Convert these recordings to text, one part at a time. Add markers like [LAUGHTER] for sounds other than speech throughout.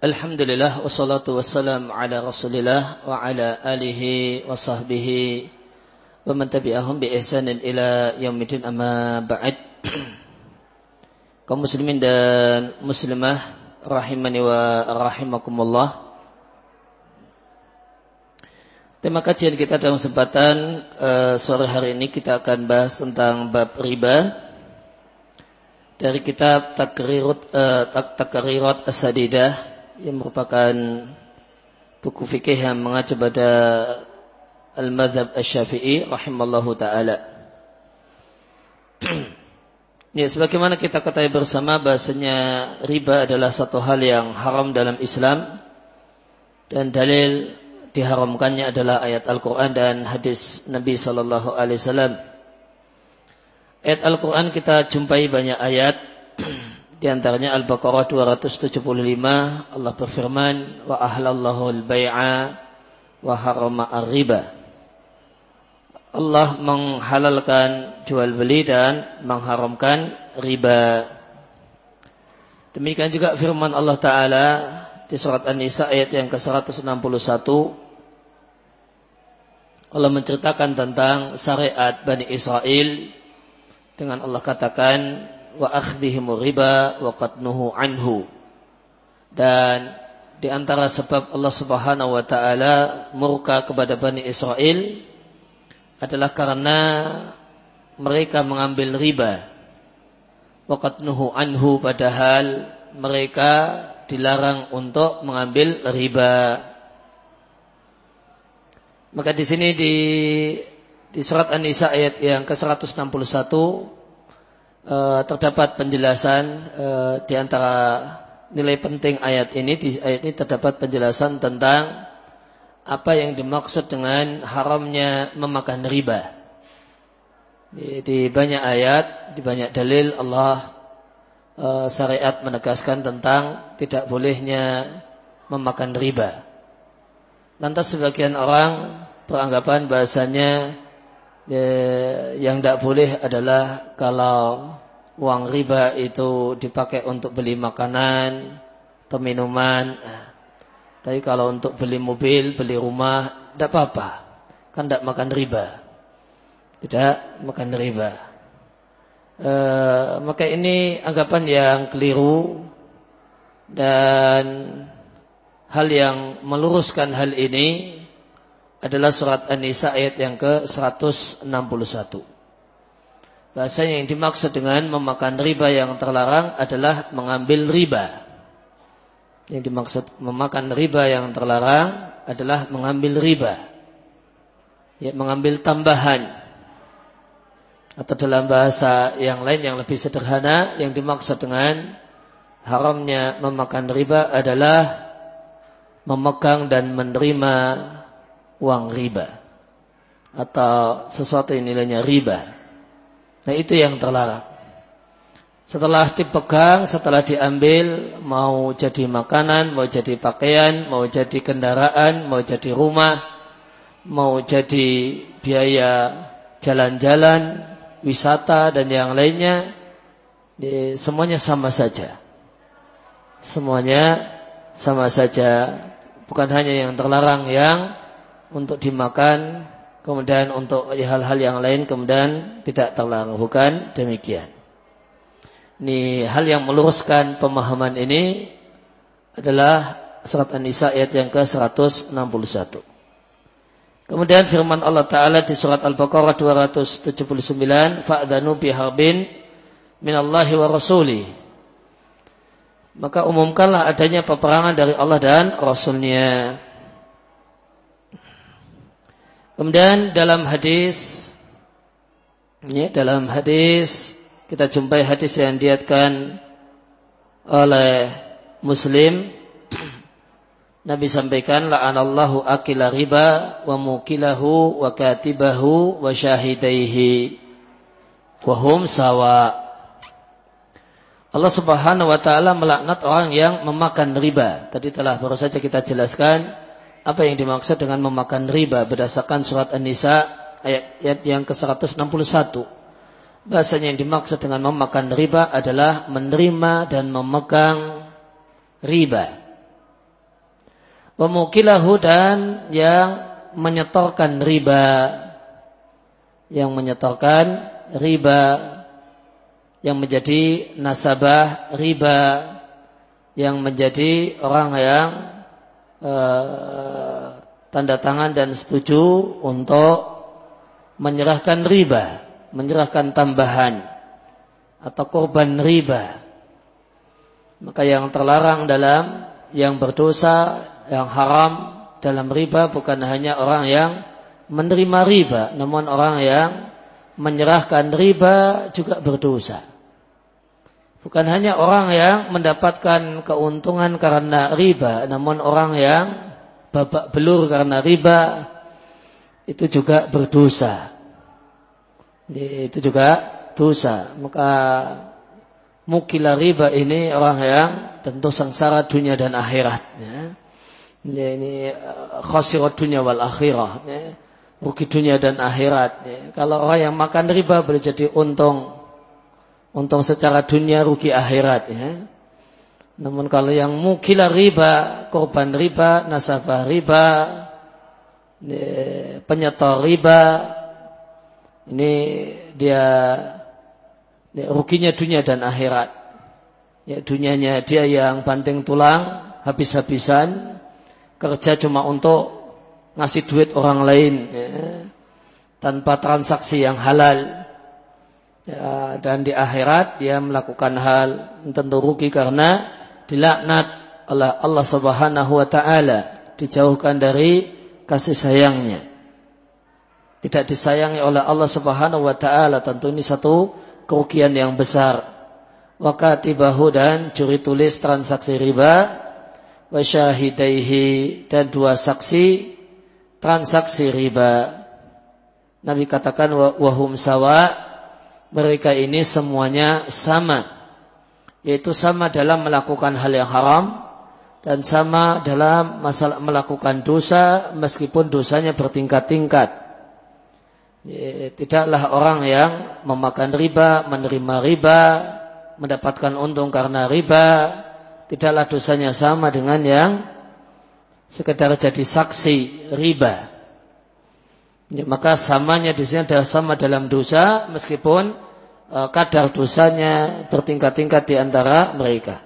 Alhamdulillah wassalatu wassalam ala Rasulillah wa ala alihi wa sahbihi wa man tabi'ahum bi ihsanin ila yaumil amma ba'd. [CLEARS THROAT] Kaum muslimin dan muslimah rahimani wa rahimakumullah. Tema kajian kita dalam kesempatan uh, sore hari ini kita akan bahas tentang bab riba dari kitab Takrirat uh, Takrirat As-Sadidah yang merupakan buku fikih yang mengacu pada Al-Madhab Asy-Syafi'i rahimallahu taala. [CLEARS THROAT] ya, sebagaimana kita ketahui bersama bahasanya riba adalah satu hal yang haram dalam Islam dan dalil diharamkannya adalah ayat Al-Quran dan hadis Nabi Wasallam. Ayat Al-Quran kita jumpai banyak ayat [CLEARS THROAT] Di antaranya Al-Baqarah 275 Allah berfirman wa ahlallahu al-bai'a wa harama ar-riba. Allah menghalalkan jual beli dan mengharamkan riba. Demikian juga firman Allah Ta'ala di surat An-Nisa ayat yang ke-161 Allah menceritakan tentang syariat Bani Israel dengan Allah katakan wa akhdihim riba wa qadnuhu anhu. Dan di antara sebab Allah Subhanahu wa taala murka kepada Bani Israel adalah karena mereka mengambil riba. Wa qadnuhu anhu padahal mereka dilarang untuk mengambil riba. Maka di sini di di surat An-Nisa ayat yang ke-161 uh, terdapat penjelasan uh, di antara nilai penting ayat ini di ayat ini terdapat penjelasan tentang apa yang dimaksud dengan haramnya memakan riba. Di, banyak ayat, di banyak dalil Allah uh, syariat menegaskan tentang tidak bolehnya memakan riba. Lantas sebagian orang beranggapan bahasanya ya, yang tidak boleh adalah kalau uang riba itu dipakai untuk beli makanan atau minuman. Tapi kalau untuk beli mobil, beli rumah, tidak apa-apa. Kan tidak makan riba. Tidak makan riba. E, maka ini anggapan yang keliru dan hal yang meluruskan hal ini adalah surat An-Nisa ayat yang ke-161. Bahasanya yang dimaksud dengan memakan riba yang terlarang adalah mengambil riba. Yang dimaksud memakan riba yang terlarang adalah mengambil riba. Ya, mengambil tambahan. Atau dalam bahasa yang lain yang lebih sederhana, yang dimaksud dengan haramnya memakan riba adalah memegang dan menerima uang riba atau sesuatu yang nilainya riba. Nah itu yang terlarang. Setelah dipegang, setelah diambil, mau jadi makanan, mau jadi pakaian, mau jadi kendaraan, mau jadi rumah, mau jadi biaya jalan-jalan, wisata dan yang lainnya, semuanya sama saja. Semuanya sama saja. Bukan hanya yang terlarang yang untuk dimakan, kemudian untuk hal-hal yang lain kemudian tidak terlarang. Bukan demikian. Ini hal yang meluruskan pemahaman ini adalah surat An-Nisa ayat yang ke-161. Kemudian firman Allah Ta'ala di surat Al-Baqarah 279, Fa'adhanu biharbin minallahi wa rasuli. Maka umumkanlah adanya peperangan dari Allah dan Rasulnya. Kemudian dalam hadis ya, dalam hadis kita jumpai hadis yang diatkan oleh Muslim. [CLEARS THROAT] Nabi sampaikan la'anallahu akila riba wa mukilahu wa katibahu wa syahidaihi. Wa hum sawa. Allah Subhanahu wa taala melaknat orang yang memakan riba. Tadi telah baru saja kita jelaskan apa yang dimaksud dengan memakan riba berdasarkan surat An-Nisa ayat, yang ke-161. Bahasanya yang dimaksud dengan memakan riba adalah menerima dan memegang riba. Pemukilahu dan yang menyetorkan riba. Yang menyetorkan riba. Yang menjadi nasabah riba. Yang menjadi orang yang uh, tanda tangan dan setuju untuk menyerahkan riba, menyerahkan tambahan atau korban riba. Maka yang terlarang dalam yang berdosa, yang haram dalam riba bukan hanya orang yang menerima riba, namun orang yang menyerahkan riba juga berdosa. Bukan hanya orang yang mendapatkan keuntungan karena riba, namun orang yang babak belur karena riba itu juga berdosa. Itu juga dosa. Maka mukilah riba ini orang yang tentu sengsara dunia dan akhirat. Ya. Ini uh, khasirat dunia wal akhirah. Ya. Rugi dunia dan akhirat. Ya. Kalau orang yang makan riba boleh jadi untung. Untung secara dunia rugi akhirat. Ya. Namun kalau yang mukilah riba, korban riba, nasabah riba, penyetor riba ini dia, dia ruginya dunia dan akhirat. Ya, dunianya dia yang banting tulang habis-habisan kerja cuma untuk ngasih duit orang lain ya, tanpa transaksi yang halal. Ya, dan di akhirat dia melakukan hal tentu rugi karena dilaknat oleh Allah Subhanahu wa taala, dijauhkan dari kasih sayangnya. Tidak disayangi oleh Allah Subhanahu wa taala, tentu ini satu kerugian yang besar. Wakatibahu dan curi tulis transaksi riba wa syahidaihi dan dua saksi transaksi riba. Nabi katakan wahum sawa mereka ini semuanya sama yaitu sama dalam melakukan hal yang haram dan sama dalam masalah melakukan dosa meskipun dosanya bertingkat-tingkat. Tidaklah orang yang memakan riba, menerima riba, mendapatkan untung karena riba, tidaklah dosanya sama dengan yang sekedar jadi saksi riba. Ya, maka samanya di sini adalah sama dalam dosa meskipun uh, kadar dosanya bertingkat-tingkat di antara mereka.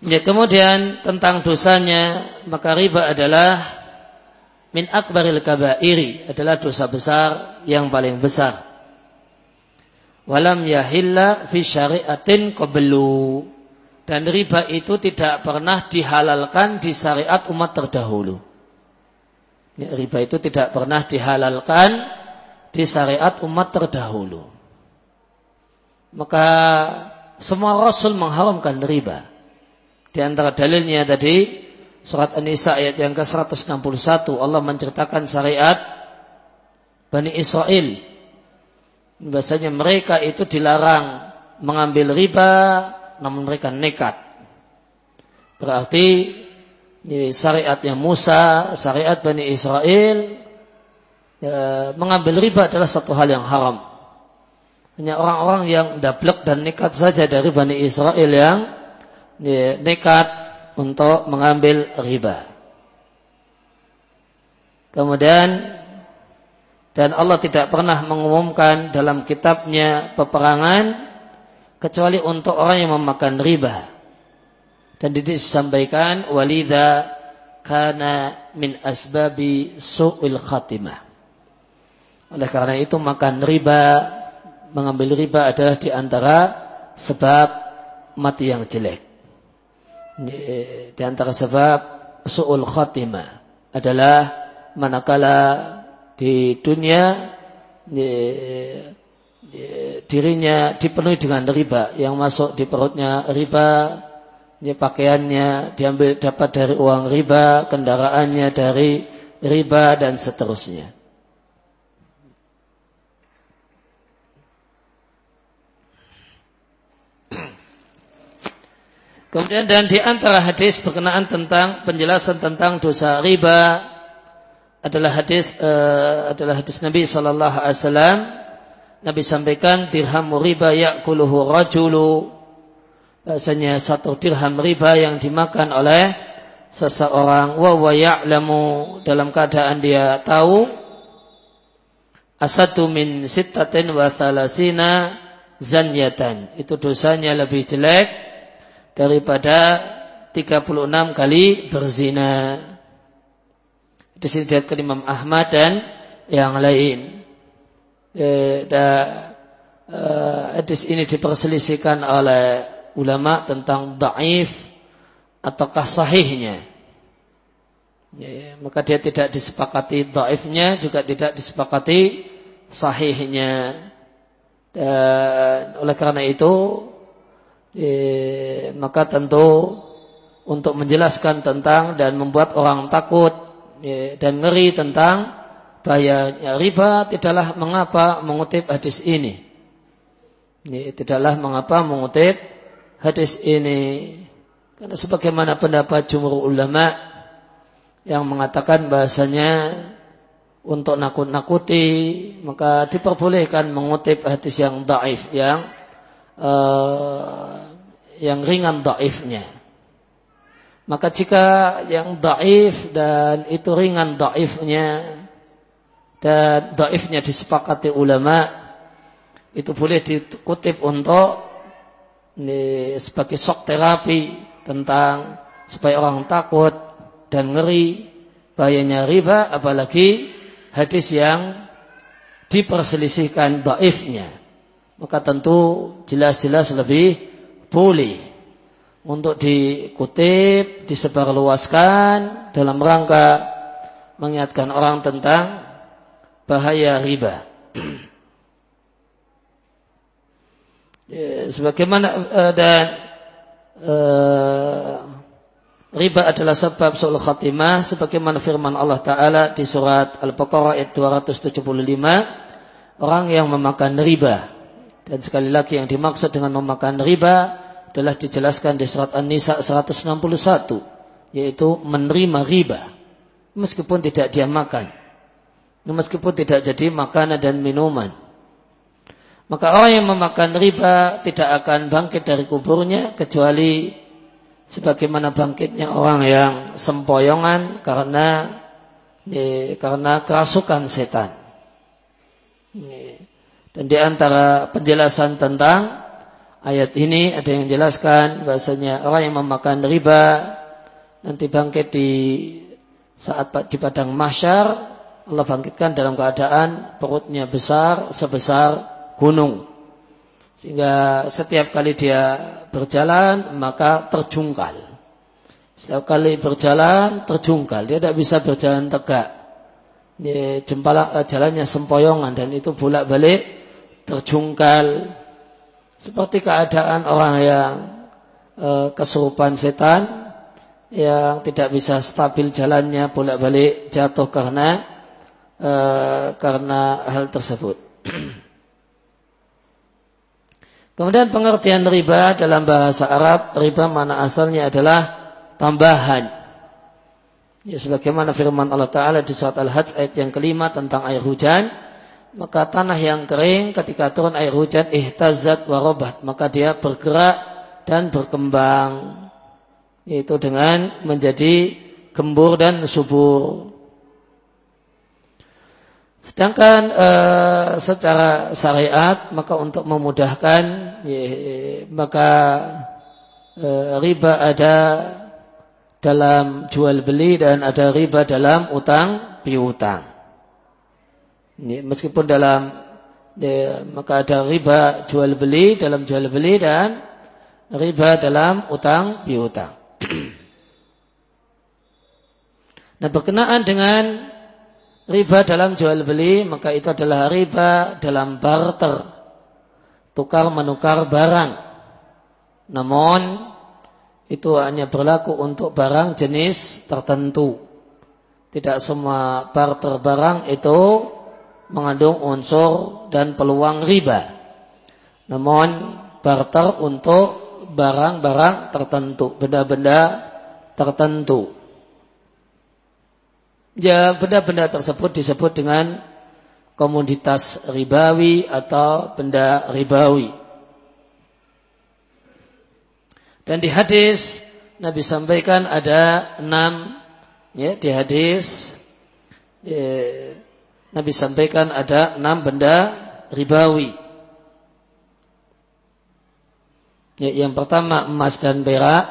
Ya, kemudian tentang dosanya, maka riba adalah min akbaril kabairi, adalah dosa besar yang paling besar. Walam yahilla fi syariatin qablu. Dan riba itu tidak pernah dihalalkan di syariat umat terdahulu. Ya, riba itu tidak pernah dihalalkan di syariat umat terdahulu. Maka semua rasul mengharamkan riba. Di antara dalilnya tadi surat An-Nisa ayat yang ke-161 Allah menceritakan syariat Bani Israel. Bahasanya mereka itu dilarang mengambil riba namun mereka nekat. Berarti syariatnya Musa, syariat Bani Israel ya, mengambil riba adalah satu hal yang haram. Hanya orang-orang yang dablek dan nekat saja dari Bani Israel yang ya, nekat untuk mengambil riba. Kemudian dan Allah tidak pernah mengumumkan dalam kitabnya peperangan kecuali untuk orang yang memakan riba. Dan disampaikan walida kana min asbabi su'il khatimah. Oleh karena itu makan riba, mengambil riba adalah di antara sebab mati yang jelek di antara sebab su'ul khatimah adalah manakala di dunia dirinya dipenuhi dengan riba yang masuk di perutnya riba pakaiannya diambil dapat dari uang riba kendaraannya dari riba dan seterusnya. Kemudian dan di antara hadis berkenaan tentang penjelasan tentang dosa riba adalah hadis uh, adalah hadis Nabi sallallahu alaihi wasallam. Nabi sampaikan dirham riba yakuluhu rajulu bahasanya satu dirham riba yang dimakan oleh seseorang wa wa ya'lamu dalam keadaan dia tahu asatu min sittatin wa thalasina zanyatan itu dosanya lebih jelek daripada 36 kali berzina. Di sini ke Imam Ahmad dan yang lain. Eh, dan uh, hadis ini diperselisihkan oleh ulama tentang daif ataukah sahihnya. Ya, maka dia tidak disepakati daifnya juga tidak disepakati sahihnya. Dan oleh karena itu ya, maka tentu untuk menjelaskan tentang dan membuat orang takut ya, dan ngeri tentang bahayanya riba tidaklah mengapa mengutip hadis ini. Ini tidaklah mengapa mengutip hadis ini. Karena sebagaimana pendapat jumhur ulama yang mengatakan bahasanya untuk nakut-nakuti maka diperbolehkan mengutip hadis yang daif yang uh, yang ringan daifnya. Maka jika yang daif dan itu ringan daifnya dan daifnya disepakati ulama itu boleh dikutip untuk ini, sebagai shock terapi tentang supaya orang takut dan ngeri bahayanya riba apalagi hadis yang diperselisihkan daifnya maka tentu jelas-jelas lebih boleh untuk dikutip, disebarluaskan dalam rangka mengingatkan orang tentang bahaya riba. [CLEARS THROAT] ya, sebagaimana uh, dan uh, riba adalah sebab sul khatimah sebagaimana firman Allah taala di surat Al-Baqarah ayat 275 orang yang memakan riba. Dan sekali lagi yang dimaksud dengan memakan riba adalah dijelaskan di surat An-Nisa 161 yaitu menerima riba. Meskipun tidak dia makan. Meskipun tidak jadi makanan dan minuman. Maka orang yang memakan riba tidak akan bangkit dari kuburnya kecuali sebagaimana bangkitnya orang yang sempoyongan karena ya, karena kerasukan setan. Dan di antara penjelasan tentang ayat ini ada yang menjelaskan bahasanya orang yang memakan riba nanti bangkit di saat di padang mahsyar Allah bangkitkan dalam keadaan perutnya besar sebesar gunung. Sehingga setiap kali dia berjalan maka terjungkal. Setiap kali berjalan terjungkal. Dia tidak bisa berjalan tegak. Ini jempala eh, jalannya sempoyongan dan itu bolak-balik terjungkal. Seperti keadaan orang yang e, kesurupan setan yang tidak bisa stabil jalannya bolak-balik jatuh karena Eh, karena hal tersebut. [CLEARS THROAT] Kemudian pengertian riba dalam bahasa Arab, riba mana asalnya adalah tambahan. Ya, sebagaimana firman Allah Ta'ala di surat Al-Hajj ayat yang kelima tentang air hujan. Maka tanah yang kering ketika turun air hujan ihtazat warobat. Maka dia bergerak dan berkembang. Yaitu dengan menjadi gembur dan subur. Sedangkan e, secara syariat maka untuk memudahkan ya, maka e, riba ada dalam jual beli dan ada riba dalam utang piutang. Ini, meskipun dalam ya, maka ada riba jual beli dalam jual beli dan riba dalam utang piutang. [CLEARS THROAT] nah berkenaan dengan riba dalam jual beli maka itu adalah riba dalam barter. Tukar menukar barang. Namun itu hanya berlaku untuk barang jenis tertentu. Tidak semua barter barang itu mengandung unsur dan peluang riba. Namun barter untuk barang-barang tertentu benda-benda tertentu ya benda-benda tersebut disebut dengan komoditas ribawi atau benda ribawi. Dan di hadis Nabi sampaikan ada enam ya di hadis ya, Nabi sampaikan ada enam benda ribawi. Ya, yang pertama emas dan perak,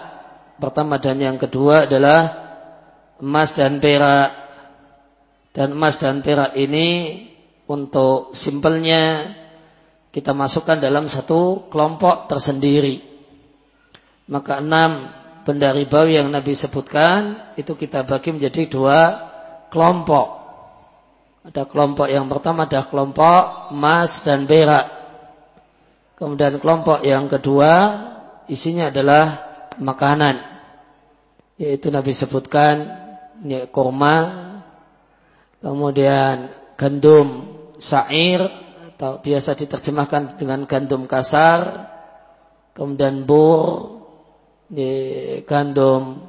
pertama dan yang kedua adalah emas dan perak. Dan emas dan perak ini untuk simpelnya kita masukkan dalam satu kelompok tersendiri. Maka enam benda ribawi yang Nabi sebutkan itu kita bagi menjadi dua kelompok. Ada kelompok yang pertama ada kelompok emas dan perak. Kemudian kelompok yang kedua isinya adalah makanan. Yaitu Nabi sebutkan kurma, kemudian gandum syair atau biasa diterjemahkan dengan gandum kasar, kemudian bur, di gandum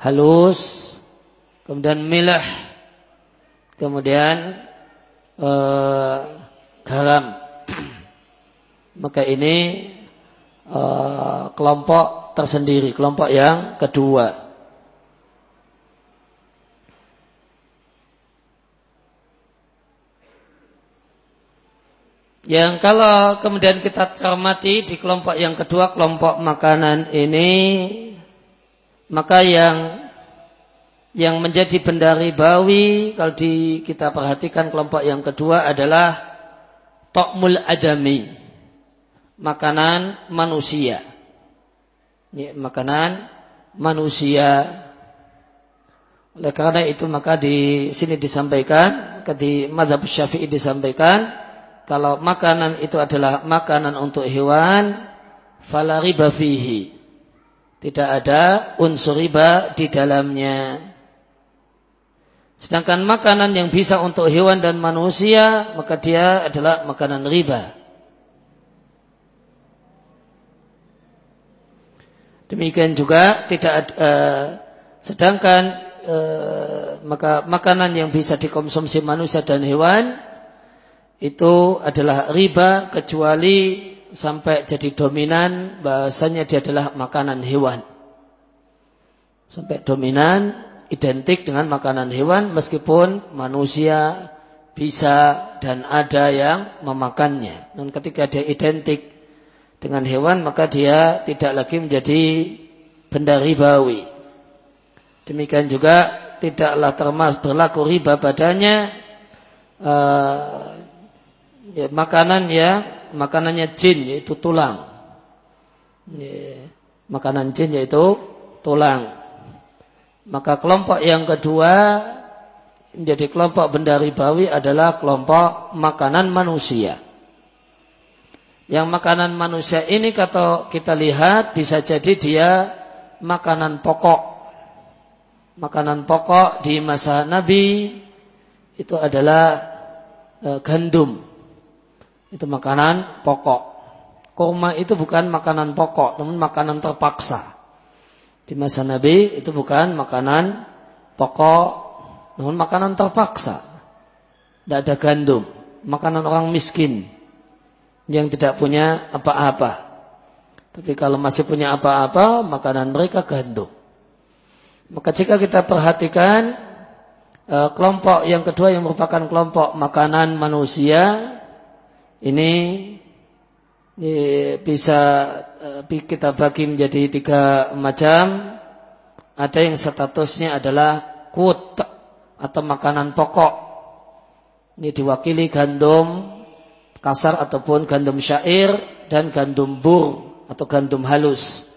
halus, kemudian milah, kemudian uh, garam. [CLEARS THROAT] Maka ini uh, kelompok tersendiri, kelompok yang kedua. Yang kalau kemudian kita cermati di kelompok yang kedua, kelompok makanan ini, maka yang yang menjadi benda ribawi kalau di, kita perhatikan kelompok yang kedua adalah tokmul adami, makanan manusia. Ya, makanan manusia. Oleh karena itu maka di sini disampaikan, di madhab syafi'i disampaikan, kalau makanan itu adalah makanan untuk hewan, fala riba fihi. Tidak ada unsur riba di dalamnya. Sedangkan makanan yang bisa untuk hewan dan manusia, maka dia adalah makanan riba. Demikian juga tidak uh, sedangkan uh, maka makanan yang bisa dikonsumsi manusia dan hewan itu adalah riba kecuali sampai jadi dominan bahasanya dia adalah makanan hewan. Sampai dominan identik dengan makanan hewan meskipun manusia bisa dan ada yang memakannya. Dan ketika dia identik dengan hewan maka dia tidak lagi menjadi benda ribawi. Demikian juga tidaklah termasuk berlaku riba padanya uh, ya, makanan ya makanannya jin yaitu tulang. Ya, makanan jin yaitu tulang. Maka kelompok yang kedua menjadi kelompok benda ribawi adalah kelompok makanan manusia. Yang makanan manusia ini kalau kita lihat bisa jadi dia makanan pokok. Makanan pokok di masa Nabi itu adalah e, gandum. Itu makanan pokok. Kurma itu bukan makanan pokok, namun makanan terpaksa. Di masa Nabi itu bukan makanan pokok, namun makanan terpaksa. Tidak ada gandum. Makanan orang miskin yang tidak punya apa-apa. Tapi kalau masih punya apa-apa, makanan mereka gandum. Maka jika kita perhatikan eh, kelompok yang kedua yang merupakan kelompok makanan manusia ini bisa eh, kita bagi menjadi tiga macam. Ada yang statusnya adalah kut atau makanan pokok. Ini diwakili gandum kasar ataupun gandum syair dan gandum bur atau gandum halus.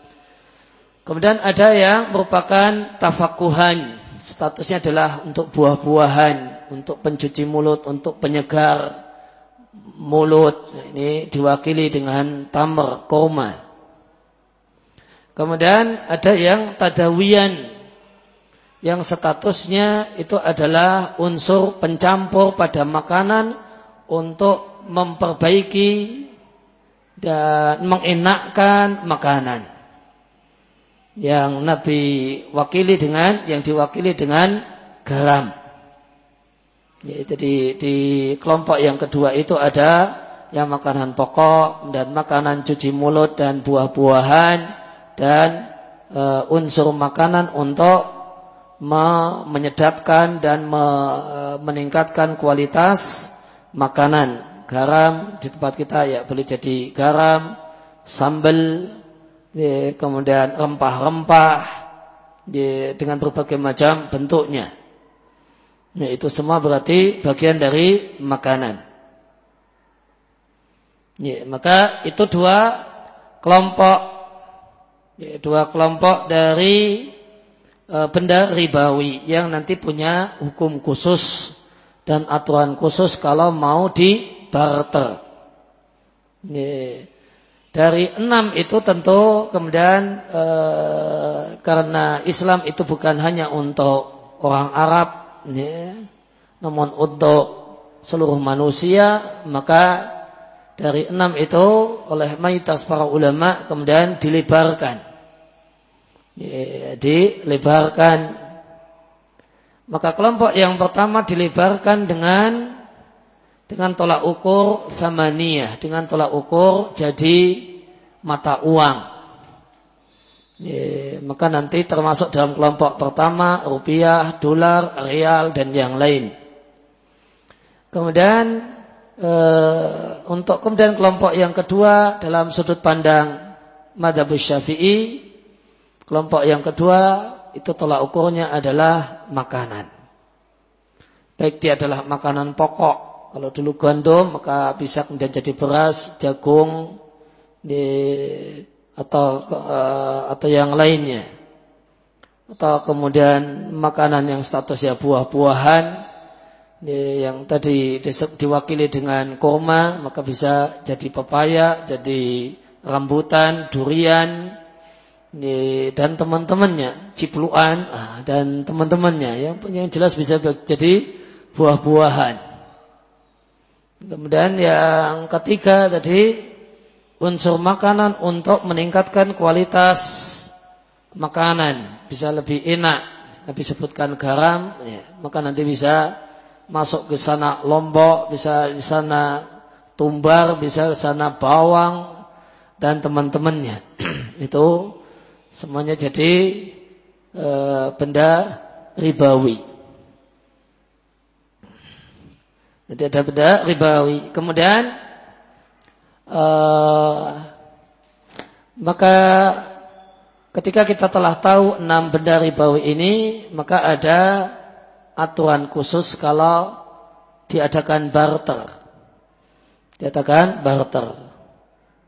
Kemudian ada yang merupakan tafakuhan. Statusnya adalah untuk buah-buahan, untuk pencuci mulut, untuk penyegar, mulut ini diwakili dengan tamar koma. Kemudian ada yang tadawian yang statusnya itu adalah unsur pencampur pada makanan untuk memperbaiki dan mengenakkan makanan. Yang Nabi wakili dengan yang diwakili dengan garam. Yaitu di, di kelompok yang kedua itu ada yang makanan pokok dan makanan cuci mulut dan buah-buahan dan uh, unsur makanan untuk me menyedapkan dan me uh, meningkatkan kualitas makanan. Garam di tempat kita ya boleh jadi garam, sambal, ya, kemudian rempah-rempah ya, dengan berbagai macam bentuknya. Ya, itu semua berarti bagian dari makanan. Ya, maka itu dua kelompok ya, dua kelompok dari e, benda ribawi yang nanti punya hukum khusus dan aturan khusus kalau mau di barter. Ya, dari enam itu tentu kemudian e, karena Islam itu bukan hanya untuk orang Arab, ya, namun untuk seluruh manusia maka dari enam itu oleh mayoritas para ulama kemudian dilebarkan. Ya, dilebarkan. Maka kelompok yang pertama dilebarkan dengan dengan tolak ukur samaniyah, dengan tolak ukur jadi mata uang. Ya, maka nanti termasuk dalam kelompok pertama rupiah, dolar, rial dan yang lain. Kemudian e, untuk kemudian kelompok yang kedua dalam sudut pandang madhab syafi'i kelompok yang kedua itu tolak ukurnya adalah makanan baik dia adalah makanan pokok kalau dulu gandum maka bisa kemudian jadi beras jagung di, atau e, atau yang lainnya atau kemudian makanan yang statusnya buah-buahan yang tadi diwakili dengan kurma maka bisa jadi pepaya, jadi rambutan, durian dan teman-temannya, cipluan ah, dan teman-temannya yang yang jelas bisa jadi buah-buahan. Kemudian yang ketiga tadi unsur makanan untuk meningkatkan kualitas makanan bisa lebih enak. Nabi sebutkan garam, ya, maka nanti bisa masuk ke sana lombok, bisa di sana tumbar, bisa di sana bawang dan teman-temannya. [CLEARS THROAT] Itu semuanya jadi e, benda ribawi. Jadi ada benda ribawi. Kemudian e, maka ketika kita telah tahu enam benda ribawi ini, maka ada aturan khusus kalau diadakan barter. Diadakan barter.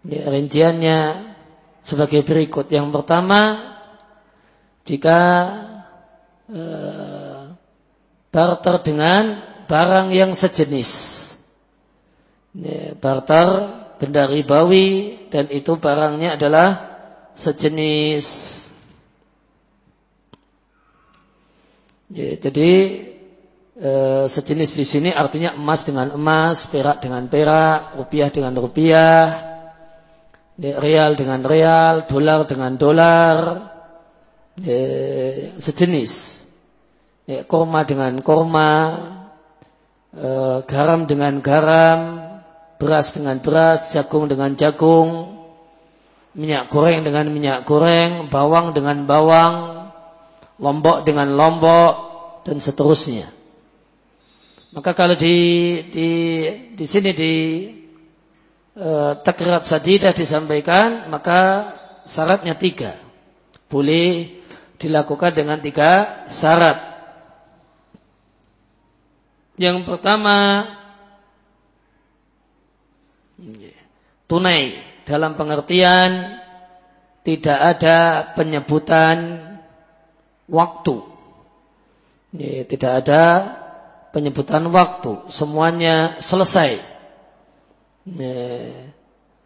Ini rinciannya sebagai berikut. Yang pertama, jika e, barter dengan barang yang sejenis. Ini barter benda ribawi dan itu barangnya adalah sejenis Ya, jadi e, sejenis di sini artinya emas dengan emas, perak dengan perak, rupiah dengan rupiah, ya, real dengan real, dolar dengan dolar, ya, sejenis. Korma dengan korma, e, garam dengan garam, beras dengan beras, jagung dengan jagung, minyak goreng dengan minyak goreng, bawang dengan bawang, Lombok dengan Lombok dan seterusnya. Maka kalau di di di sini di e, takrat sadidah disampaikan, maka syaratnya tiga. Boleh dilakukan dengan tiga syarat. Yang pertama tunai dalam pengertian tidak ada penyebutan waktu. Ya, tidak ada penyebutan waktu. Semuanya selesai. Ya,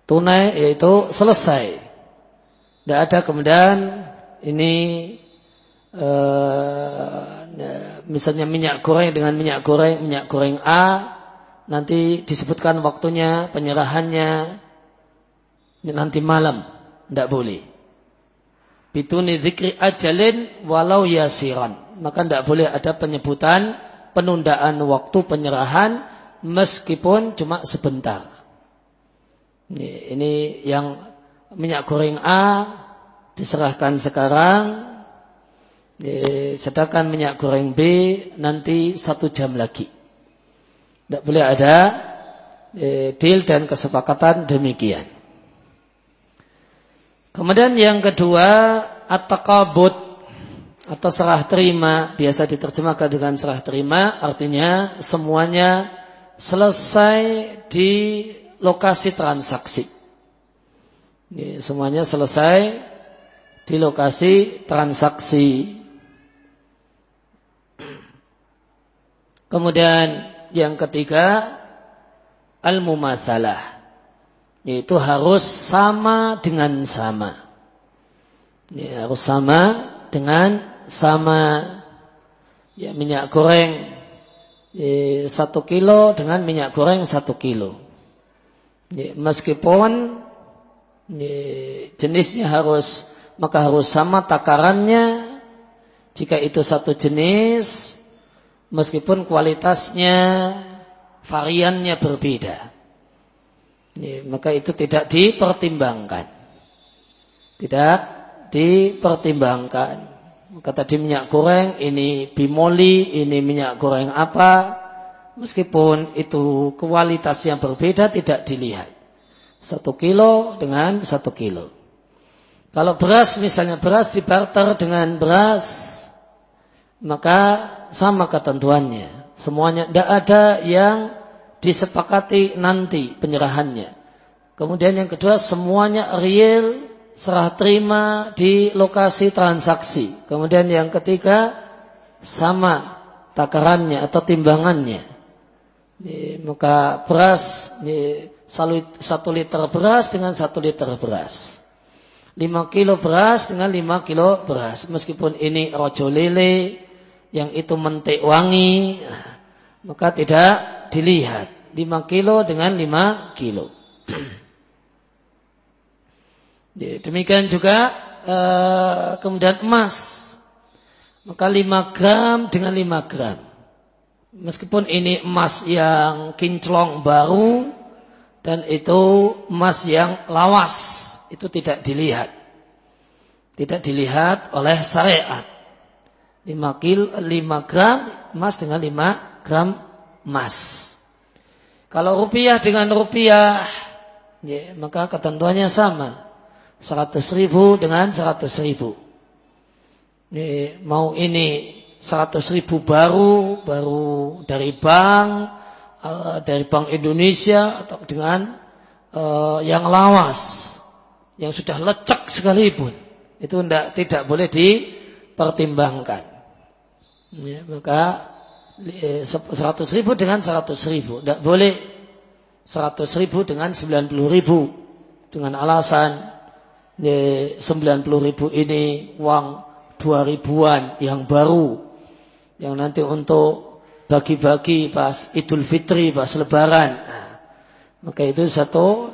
tunai yaitu selesai. Tidak ada kemudian ini uh, misalnya minyak goreng dengan minyak goreng minyak goreng A nanti disebutkan waktunya penyerahannya nanti malam tidak boleh Bituni dzikri ajalin walau yasiran. Maka tidak boleh ada penyebutan penundaan waktu penyerahan meskipun cuma sebentar. Ini, ini yang minyak goreng A diserahkan sekarang, sedangkan minyak goreng B nanti satu jam lagi. Tidak boleh ada deal dan kesepakatan demikian. Kemudian yang kedua, at-taqabud atau serah terima, biasa diterjemahkan dengan serah terima, artinya semuanya selesai di lokasi transaksi. Ini semuanya selesai di lokasi transaksi. Kemudian yang ketiga al-mumatsalah yaitu harus sama dengan sama. Ya, harus sama dengan sama ya minyak goreng ya, satu kilo dengan minyak goreng satu kilo. Ya, meskipun ya, jenisnya harus maka harus sama takarannya jika itu satu jenis meskipun kualitasnya variannya berbeda ya, maka itu tidak dipertimbangkan. Tidak dipertimbangkan. Kata di minyak goreng ini bimoli ini minyak goreng apa meskipun itu kualitas yang berbeda tidak dilihat. Satu kilo dengan satu kilo. Kalau beras misalnya beras dibarter dengan beras maka sama ketentuannya. Semuanya tidak ada yang disepakati nanti penyerahannya. Kemudian yang kedua semuanya real serah terima di lokasi transaksi. Kemudian yang ketiga sama takarannya atau timbangannya. maka beras satu liter beras dengan satu liter beras. 5 kilo beras dengan 5 kilo beras. Meskipun ini rojo lele, yang itu mentik wangi, maka tidak dilihat. 5 kilo dengan 5 kilo. [CLEARS THROAT] Demikian juga eh, kemudian emas. Maka 5 gram dengan 5 gram. Meskipun ini emas yang kinclong baru dan itu emas yang lawas itu tidak dilihat. Tidak dilihat oleh syariat. 5 kil 5 gram emas dengan 5 gram emas. Kalau rupiah dengan rupiah, ya, maka ketentuannya sama. 100 ribu dengan 100 ribu. Ya, mau ini 100 ribu baru, baru dari bank, eh, dari Bank Indonesia atau dengan uh, yang lawas yang sudah lecek sekalipun itu tidak tidak boleh dipertimbangkan. Ya, maka 100 eh, ribu dengan 100 ribu. Tidak boleh 100 ribu dengan 90 ribu. Dengan alasan ya, 90 ribu ini uang 2 ribuan yang baru. Yang nanti untuk bagi-bagi pas Idul Fitri pas Lebaran. Nah, maka itu satu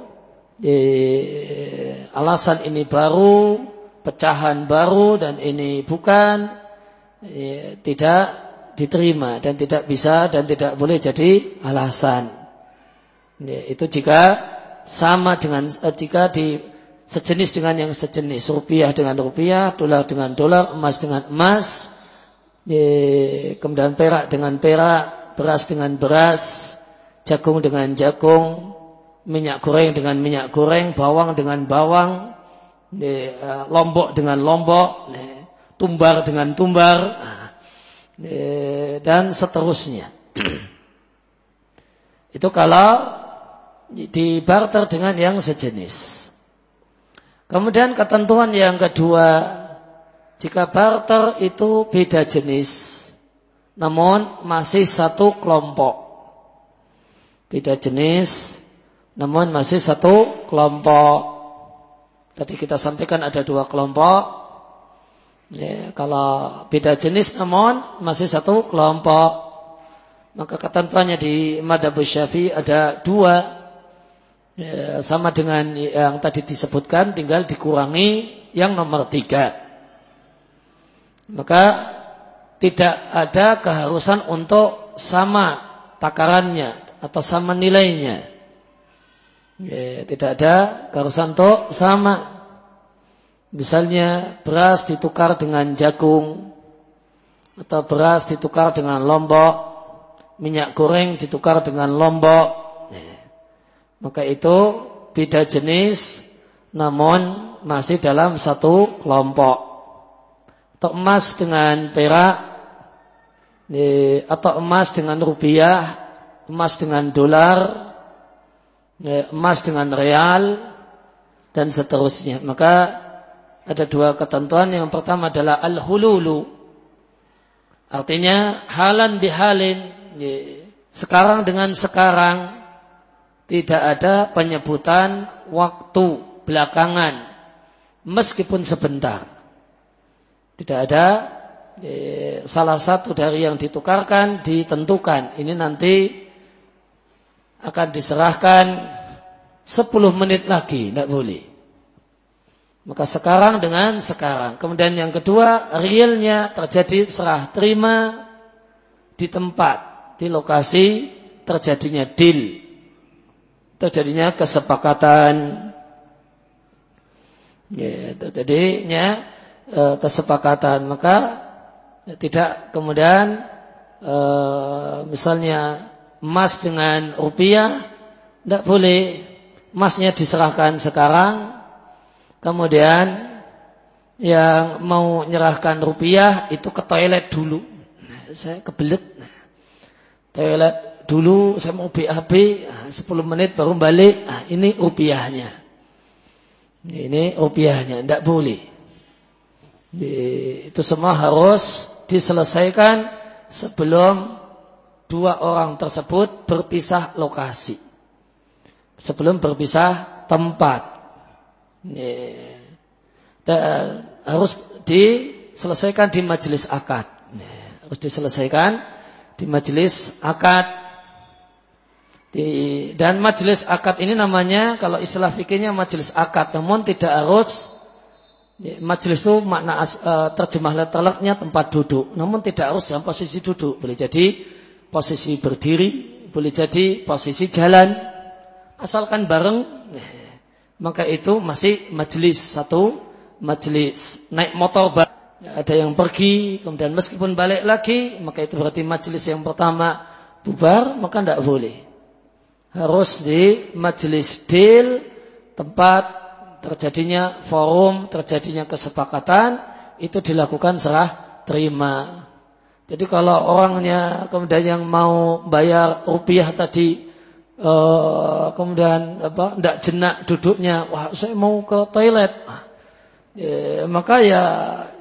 eh, alasan ini baru, pecahan baru dan ini bukan eh, tidak diterima dan tidak bisa dan tidak boleh jadi alasan. Ya, itu jika sama dengan eh, jika di sejenis dengan yang sejenis rupiah dengan rupiah, dolar dengan dolar, emas dengan emas, ya, kemudian perak dengan perak, beras dengan beras, jagung dengan jagung, minyak goreng dengan minyak goreng, bawang dengan bawang, e, lombok dengan lombok, e, tumbar dengan tumbar, e, dan seterusnya. [CLEARS THROAT] Itu kalau dibarter dengan yang sejenis. Kemudian ketentuan yang kedua, jika barter itu beda jenis, namun masih satu kelompok. Beda jenis, namun masih satu kelompok. Tadi kita sampaikan ada dua kelompok. Ya, kalau beda jenis namun masih satu kelompok. Maka ketentuannya di madhab syafi'i ada dua. Ya, sama dengan yang tadi disebutkan tinggal dikurangi yang nomor tiga. Maka tidak ada keharusan untuk sama takarannya atau sama nilainya. Ya, tidak ada keharusan untuk sama. Misalnya beras ditukar dengan jagung atau beras ditukar dengan lombok, minyak goreng ditukar dengan lombok. Maka itu beda jenis namun masih dalam satu kelompok. Atau emas dengan perak atau emas dengan rupiah, emas dengan dolar, emas dengan real dan seterusnya. Maka ada dua ketentuan. Yang pertama adalah al-hululu. Artinya halan bihalin. Sekarang dengan sekarang tidak ada penyebutan waktu belakangan meskipun sebentar. Tidak ada salah satu dari yang ditukarkan ditentukan. Ini nanti akan diserahkan 10 menit lagi, tidak boleh. Maka sekarang dengan sekarang. Kemudian yang kedua, realnya terjadi serah terima di tempat, di lokasi terjadinya deal. Terjadinya kesepakatan. Ya, terjadinya e, kesepakatan. Maka tidak kemudian e, misalnya emas dengan rupiah, tidak boleh emasnya diserahkan sekarang, Kemudian yang mau nyerahkan rupiah itu ke toilet dulu. Nah, saya kebelet. Toilet dulu, saya mau BAB, 10 nah, menit baru balik. Nah, ini rupiahnya. Ini rupiahnya, tidak boleh. Itu semua harus diselesaikan sebelum dua orang tersebut berpisah lokasi. Sebelum berpisah tempat. Dan harus diselesaikan di majelis akad. Harus diselesaikan di majelis akad. Di, dan majelis akad ini namanya kalau istilah fikirnya majelis akad, namun tidak harus ya, majelis itu makna uh, terjemah letterleknya tempat duduk, namun tidak harus dalam posisi duduk, boleh jadi posisi berdiri, boleh jadi posisi jalan, asalkan bareng. Maka itu masih majelis satu majelis naik motor ada yang pergi kemudian meskipun balik lagi maka itu berarti majelis yang pertama bubar maka tidak boleh. Harus di majelis deal tempat terjadinya forum terjadinya kesepakatan itu dilakukan serah terima. Jadi kalau orangnya kemudian yang mau bayar rupiah tadi uh, kemudian apa tidak jenak duduknya wah saya mau ke toilet Ya, maka ya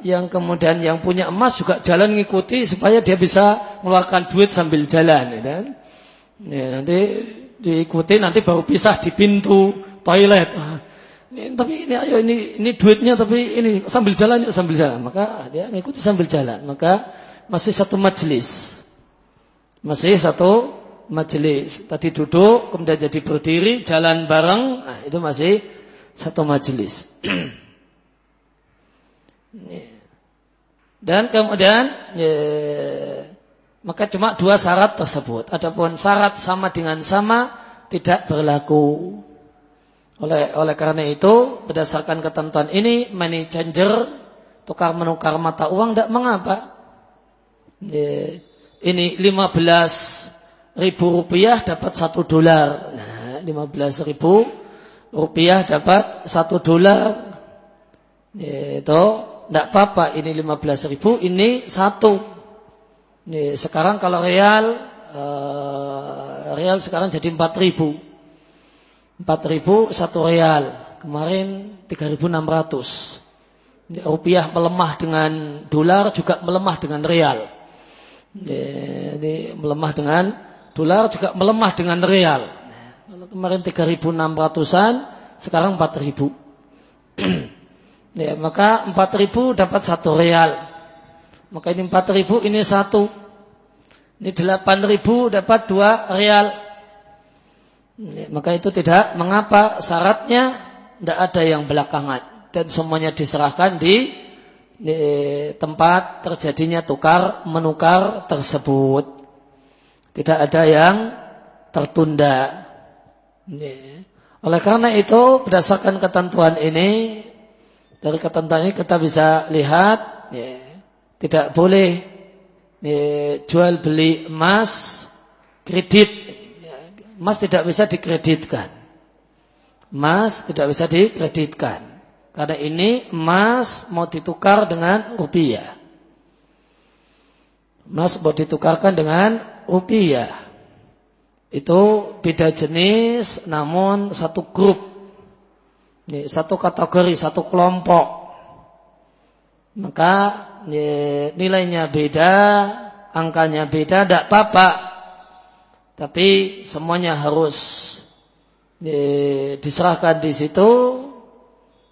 yang kemudian yang punya emas juga jalan ngikuti supaya dia bisa mengeluarkan duit sambil jalan, ya, kan? ya nanti diikuti nanti baru pisah di pintu toilet. Ah, ini, tapi ini ayo ini ini duitnya tapi ini sambil jalan sambil jalan maka dia ngikuti sambil jalan maka masih satu majelis masih satu majelis. Tadi duduk, kemudian jadi berdiri, jalan bareng, nah, itu masih satu majelis. [CLEARS THROAT] Dan kemudian ya, maka cuma dua syarat tersebut. Adapun syarat sama dengan sama tidak berlaku. Oleh oleh karena itu berdasarkan ketentuan ini money changer tukar menukar mata uang tidak mengapa. Ya, ini 15 ribu rupiah dapat satu dolar. Nah, 15 ribu rupiah dapat satu dolar. Itu tidak apa-apa. Ini 15 ribu, ini satu. Ini, sekarang kalau real, uh, real sekarang jadi 4 ribu. 4 ribu satu real. Kemarin 3.600. Rupiah melemah dengan dolar juga melemah dengan real. Ini melemah dengan Dolar juga melemah dengan real. Kalau kemarin 3.600-an, sekarang 4.000. [CLEARS THROAT] ya, maka 4.000 dapat satu real. Maka ini 4.000, ini satu. Ini 8.000 dapat dua real. Ya, maka itu tidak mengapa syaratnya tidak ada yang belakangan dan semuanya diserahkan di, di tempat terjadinya tukar menukar tersebut. Tidak ada yang tertunda. Oleh karena itu berdasarkan ketentuan ini dari ketentuan ini kita bisa lihat tidak boleh jual beli emas kredit. Emas tidak bisa dikreditkan. Emas tidak bisa dikreditkan. Karena ini emas mau ditukar dengan rupiah. Emas mau ditukarkan dengan rupiah. Itu beda jenis namun satu grup satu kategori, satu kelompok. Maka nilainya beda, angkanya beda, tidak apa-apa. Tapi semuanya harus diserahkan di situ,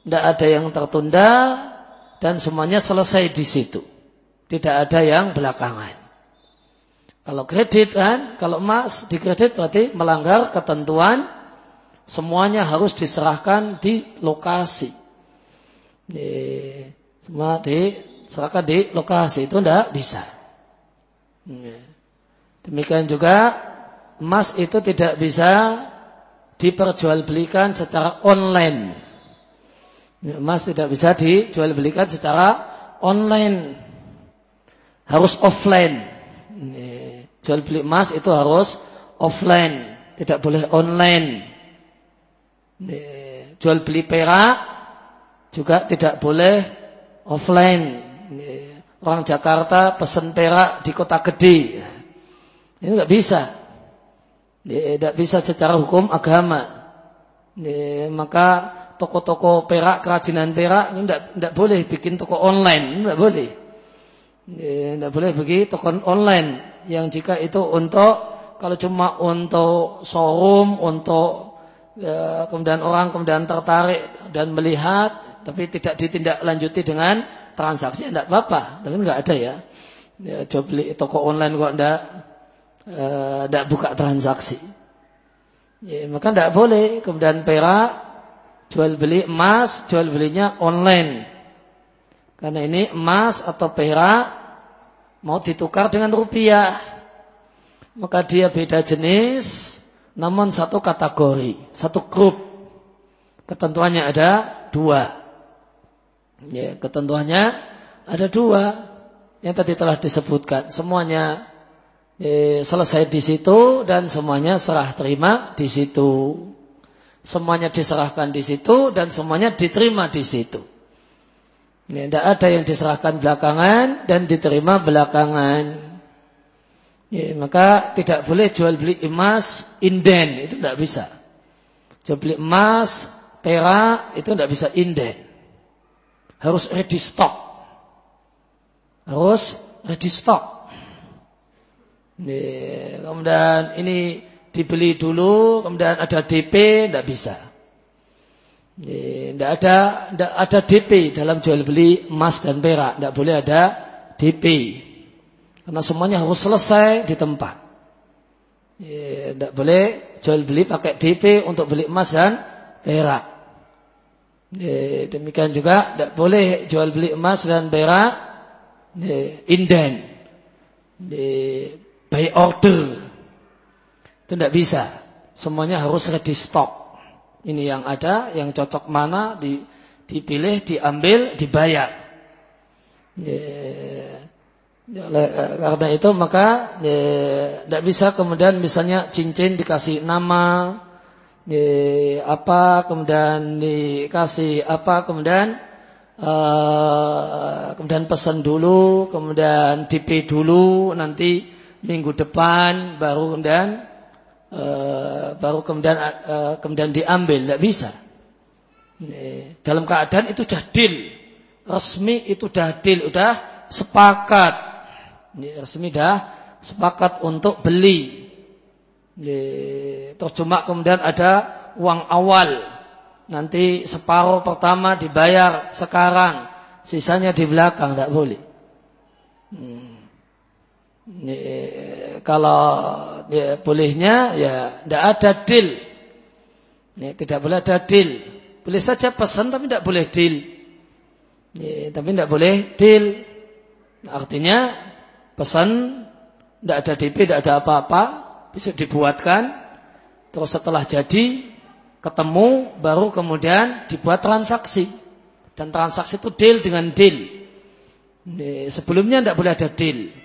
tidak ada yang tertunda, dan semuanya selesai di situ. Tidak ada yang belakangan. Kalau kredit kan, kalau emas dikredit berarti melanggar ketentuan Semuanya harus diserahkan di lokasi. Di, semua diserahkan di lokasi itu tidak bisa. Demikian juga emas itu tidak bisa diperjualbelikan secara online. Emas tidak bisa dijualbelikan secara online. Harus offline. Jual beli emas itu harus offline, tidak boleh online jual beli perak juga tidak boleh offline. Orang Jakarta pesen perak di kota gede. Ini nggak bisa. Tidak bisa secara hukum agama. Maka toko-toko perak, kerajinan perak ini tidak boleh bikin toko online, tidak boleh. Tidak boleh bagi toko online yang jika itu untuk kalau cuma untuk showroom, untuk ya, kemudian orang kemudian tertarik dan melihat tapi tidak ditindaklanjuti dengan transaksi tidak apa-apa. Tapi nggak ada ya. Ya coba beli toko online kok tidak tidak uh, buka transaksi. Ya, maka tidak boleh. Kemudian perak jual beli emas jual belinya online. Karena ini emas atau perak mau ditukar dengan rupiah maka dia beda jenis namun satu kategori, satu grup. Ketentuannya ada dua. Ya, ketentuannya ada dua yang tadi telah disebutkan. Semuanya ya, selesai di situ dan semuanya serah terima di situ. Semuanya diserahkan di situ dan semuanya diterima di situ. Ya, tidak ada yang diserahkan belakangan dan diterima belakangan. Ya, maka tidak boleh jual beli emas inden, itu tidak bisa. Jual beli emas, perak, itu tidak bisa inden. Harus ready stock. Harus ready stock. Ya, kemudian ini dibeli dulu, kemudian ada DP, tidak bisa. Tidak ada, tidak ada DP dalam jual beli emas dan perak, tidak boleh ada DP. Karena semuanya harus selesai di tempat. Tidak boleh jual beli pakai DP untuk beli emas dan perak. Ya, demikian juga tidak boleh jual beli emas dan perak inden. By order. Itu tidak bisa. Semuanya harus ready stock. Ini yang ada, yang cocok mana dipilih, diambil, dibayar. Ya, Ya, karena itu maka tidak bisa kemudian misalnya cincin dikasih nama ya, apa kemudian dikasih apa kemudian uh, kemudian pesan dulu kemudian DP dulu nanti minggu depan baru kemudian uh, baru kemudian uh, kemudian diambil tidak bisa dalam keadaan itu sudah deal resmi itu sudah deal sudah sepakat resmi dah sepakat untuk beli. Terus cuma kemudian ada uang awal. Nanti separuh pertama dibayar sekarang, sisanya di belakang, tidak boleh. Hmm. Ini, kalau ya, bolehnya ya tidak ada deal. Ini, tidak boleh ada deal. Boleh saja pesan tapi tidak boleh deal. Ini, tapi tidak boleh deal. Artinya pesan, tidak ada DP, tidak ada apa-apa, bisa dibuatkan. Terus setelah jadi, ketemu, baru kemudian dibuat transaksi. Dan transaksi itu deal dengan deal. Sebelumnya tidak boleh ada deal.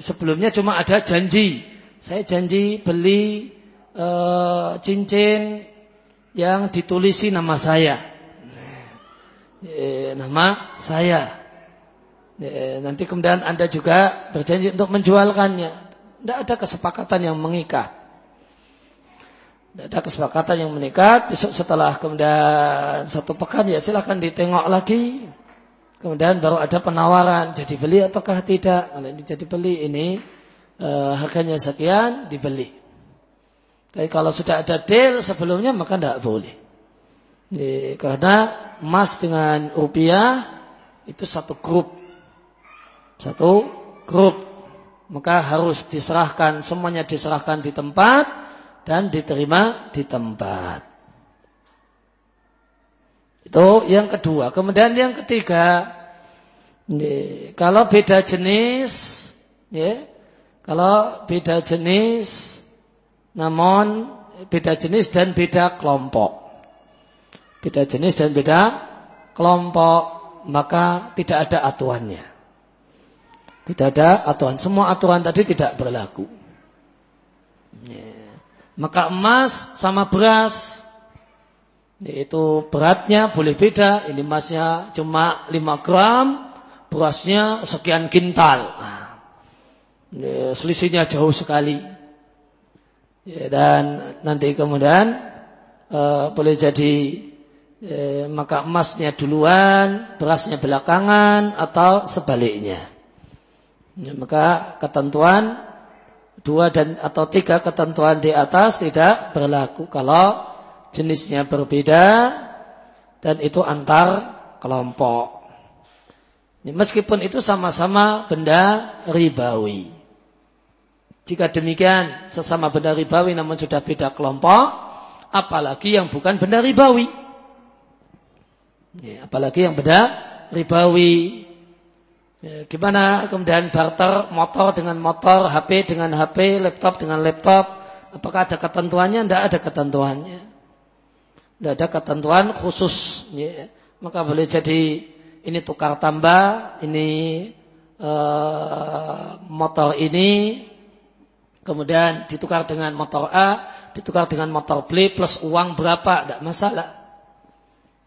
Sebelumnya cuma ada janji. Saya janji beli uh, cincin yang ditulisi nama saya. Nama saya. Nanti kemudian Anda juga berjanji untuk menjualkannya. Tidak ada kesepakatan yang mengikat. Tidak ada kesepakatan yang meningkat. Besok setelah kemudian satu pekan ya silahkan ditengok lagi. Kemudian baru ada penawaran jadi beli ataukah tidak. Kalau ini jadi beli ini uh, harganya sekian dibeli. Tapi kalau sudah ada deal sebelumnya maka tidak boleh. Jadi, karena emas dengan rupiah itu satu grup. Satu grup. Maka harus diserahkan, semuanya diserahkan di tempat dan diterima di tempat. Itu yang kedua. Kemudian yang ketiga, kalau beda jenis, ya, kalau beda jenis, namun beda jenis dan beda kelompok. Beda jenis dan beda kelompok, maka tidak ada aturannya. Tidak ada aturan. Semua aturan tadi tidak berlaku. Yeah. Maka emas sama beras yaitu beratnya boleh beda. Ini emasnya cuma 5 gram, berasnya sekian kintal. Nah, selisihnya jauh sekali. Ya, dan nanti kemudian uh, boleh jadi uh, maka emasnya duluan, berasnya belakangan atau sebaliknya. Ya, maka ketentuan dua dan atau tiga ketentuan di atas tidak berlaku kalau jenisnya berbeda dan itu antar kelompok. Meskipun itu sama-sama benda ribawi. Jika demikian sesama benda ribawi namun sudah beda kelompok, apalagi yang bukan benda ribawi. apalagi yang benda ribawi Ya, gimana kemudian barter motor dengan motor, HP dengan HP, laptop dengan laptop? Apakah ada ketentuannya? Tidak ada ketentuannya. Tidak ada ketentuan khusus. Ya. Maka boleh jadi ini tukar tambah, ini uh, motor ini, kemudian ditukar dengan motor A, ditukar dengan motor B plus uang berapa, tidak masalah.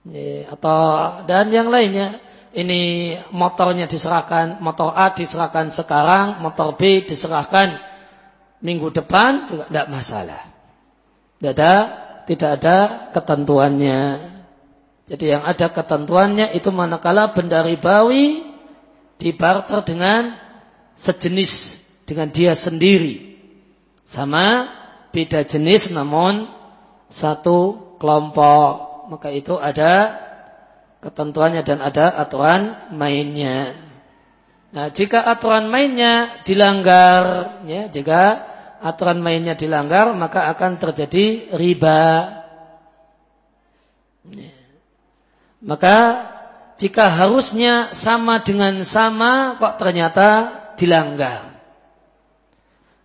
Ya, atau dan yang lainnya ini motornya diserahkan, motor A diserahkan sekarang, motor B diserahkan minggu depan juga tidak masalah. Tidak ada, tidak ada ketentuannya. Jadi yang ada ketentuannya itu manakala benda ribawi dibarter dengan sejenis dengan dia sendiri. Sama beda jenis namun satu kelompok. Maka itu ada ketentuannya dan ada aturan mainnya. Nah, jika aturan mainnya dilanggar, ya, jika aturan mainnya dilanggar, maka akan terjadi riba. Maka jika harusnya sama dengan sama, kok ternyata dilanggar.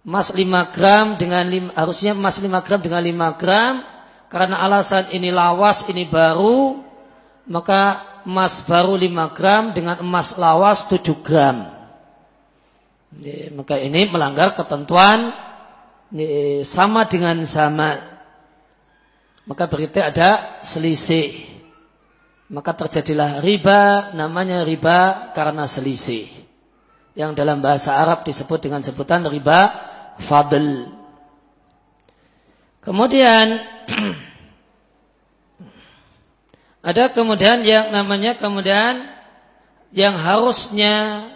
Emas 5 gram dengan 5, harusnya emas 5 gram dengan 5 gram, karena alasan ini lawas, ini baru, maka emas baru 5 gram dengan emas lawas 7 gram. maka ini melanggar ketentuan sama dengan sama. Maka berarti ada selisih. Maka terjadilah riba, namanya riba karena selisih. Yang dalam bahasa Arab disebut dengan sebutan riba fadl. Kemudian [CLEARS THROAT] Ada kemudian yang namanya kemudian yang harusnya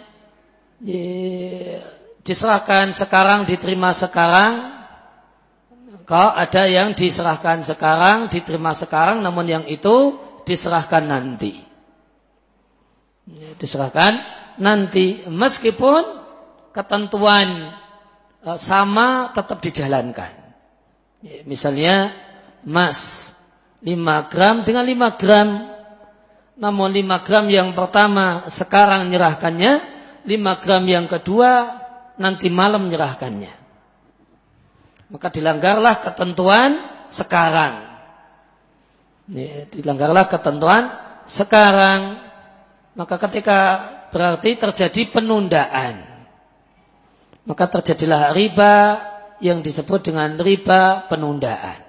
diserahkan sekarang diterima sekarang. Kalau ada yang diserahkan sekarang diterima sekarang namun yang itu diserahkan nanti. Diserahkan nanti meskipun ketentuan e, sama tetap dijalankan. Misalnya emas 5 gram dengan 5 gram. Namun 5 gram yang pertama sekarang menyerahkannya, 5 gram yang kedua nanti malam menyerahkannya. Maka dilanggarlah ketentuan sekarang. Dilanggarlah ketentuan sekarang. Maka ketika berarti terjadi penundaan. Maka terjadilah riba yang disebut dengan riba penundaan.